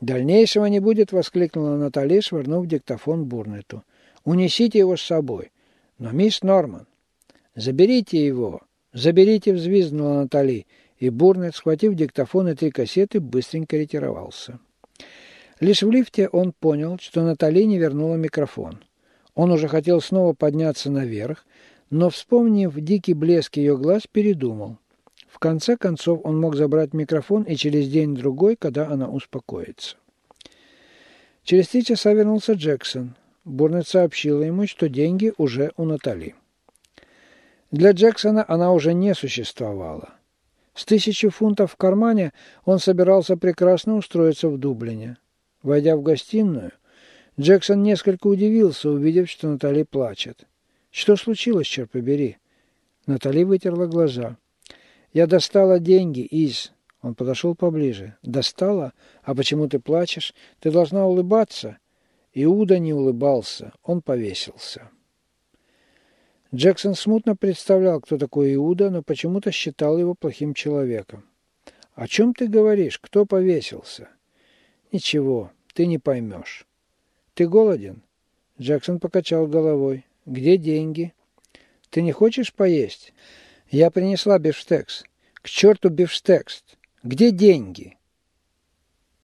«Дальнейшего не будет!» – воскликнула Натали, швырнув диктофон Бурнету. «Унесите его с собой!» «Но, мисс Норман!» «Заберите его!» «Заберите!» – взвизгнула Натали, и Бурнет, схватив диктофон и три кассеты, быстренько ретировался. Лишь в лифте он понял, что Натали не вернула микрофон. Он уже хотел снова подняться наверх, но, вспомнив дикий блеск ее глаз, передумал. В конце концов, он мог забрать микрофон и через день-другой, когда она успокоится. Через три часа вернулся Джексон. Бурнет сообщила ему, что деньги уже у Натали. Для Джексона она уже не существовала. С тысячи фунтов в кармане он собирался прекрасно устроиться в Дублине. Войдя в гостиную, Джексон несколько удивился, увидев, что Натали плачет. «Что случилось, черт побери?» Натали вытерла глаза. «Я достала деньги из...» Он подошел поближе. «Достала? А почему ты плачешь? Ты должна улыбаться». Иуда не улыбался. Он повесился. Джексон смутно представлял, кто такой Иуда, но почему-то считал его плохим человеком. «О чем ты говоришь? Кто повесился?» «Ничего, ты не поймешь». «Ты голоден?» Джексон покачал головой. «Где деньги?» «Ты не хочешь поесть?» «Я принесла бифштекс». «К черту бифштекс! Где деньги?»